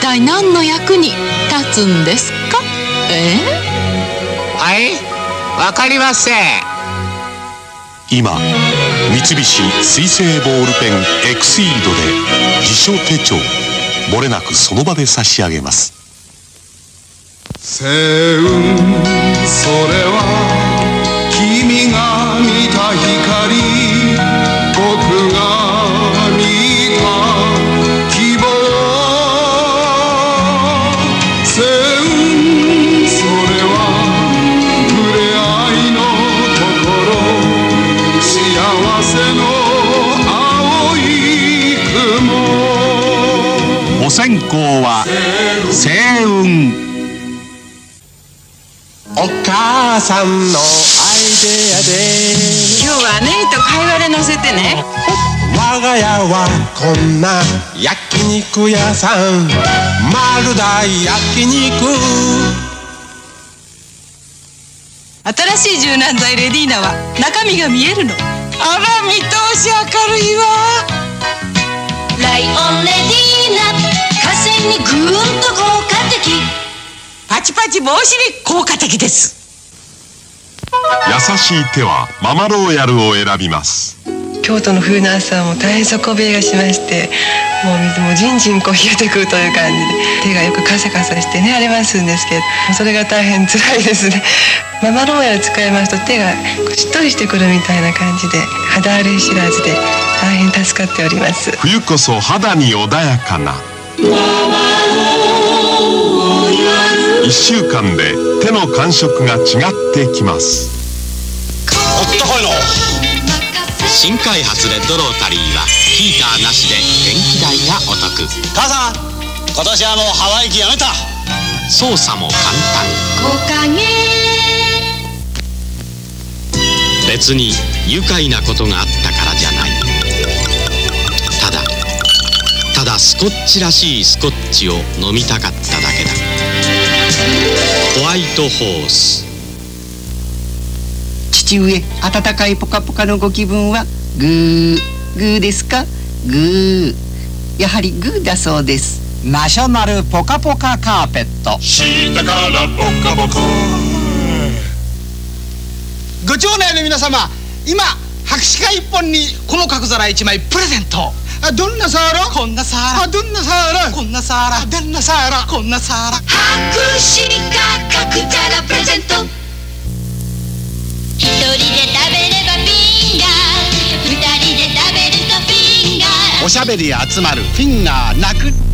体何の役に立つんですか？え？はいわかりません。今三菱水性ボールペンエクシードで辞書手帳もれなくその場で差し上げます星雲それは線香は星雲。お母さんのアイデアで。今日はネギと貝割れ乗せてね。我が家はこんな焼肉屋さん。丸大焼肉。新しい柔軟剤レディーナは中身が見えるの。あら見通し明るいわ。ライオンレディにぐーんと効果的パチパチ防止に効果的です。優しい手はママローヤルを選びます。京都の冬の朝はもう大変底冷えがしましてもう水もじんじんこう冷えてくるという感じで手がよくカサカサしてね荒れますんですけどそれが大変辛いですね。ママローヤル使いますと手がしっとりしてくるみたいな感じで肌荒れ知らずで大変助かっております。冬こそ肌に穏やかな1週間で手の感触が違ってきます。あったかいの。新開発レッドロータリーはヒーターなしで電気代がお得。母さん今年はもうハワイ機やめた。操作も簡単。別に愉快なことがあったスコッチらしいスコッチを飲みたかっただけだ。ホワイトホース。父上暖かいポカポカのご気分はグーグーですか？グー。やはりグーだそうです。ナショナルポカポカカーペット。下からポカポカご町内の皆様今白紙会一本にこの角皿一枚プレゼントあどんなサーラこんなサーラあどんなサーラこんなサーラどんなサーラこんなサーラ白紙か角皿プレゼント一人で食べればフィンガー二人で食べるとフィンガーおしゃべり集まるフィンガー泣く